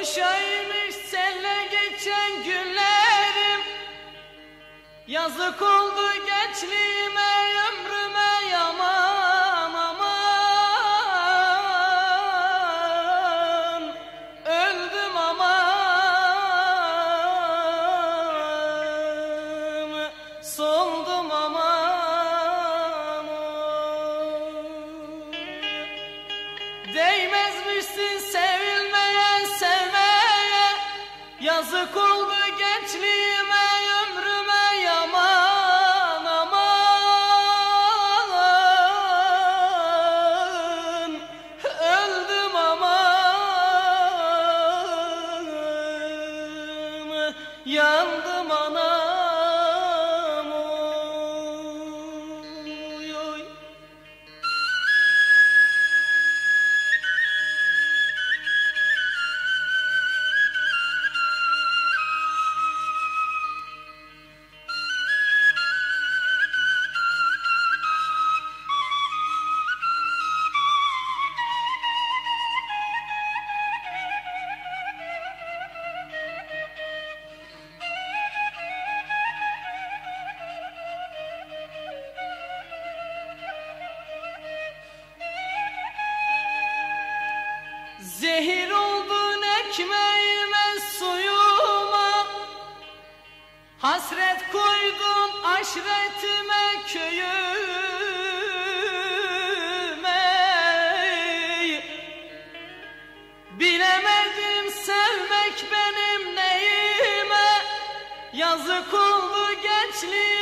Boşaymış senle geçen günlerim Yazık oldu gençliğime Yazık oldu gençliğime ömrüme yaman aman. Öldüm aman. Yandım anam Zehir oldun ekmeğime suyuma. Hasret koydun aşretime köyüme. Bilemedim sevmek benim neyime. Yazık oldu gençliğime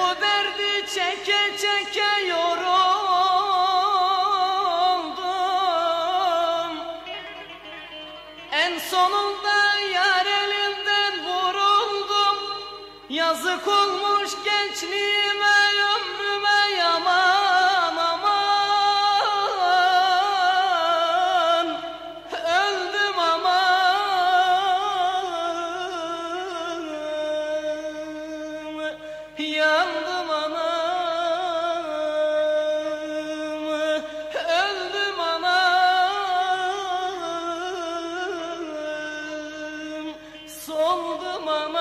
bu derdi çeke çeke yoruldum. En sonunda yar elinden vuruldum. Yazık olmuş Yandım anam Öldüm anam Soldum anam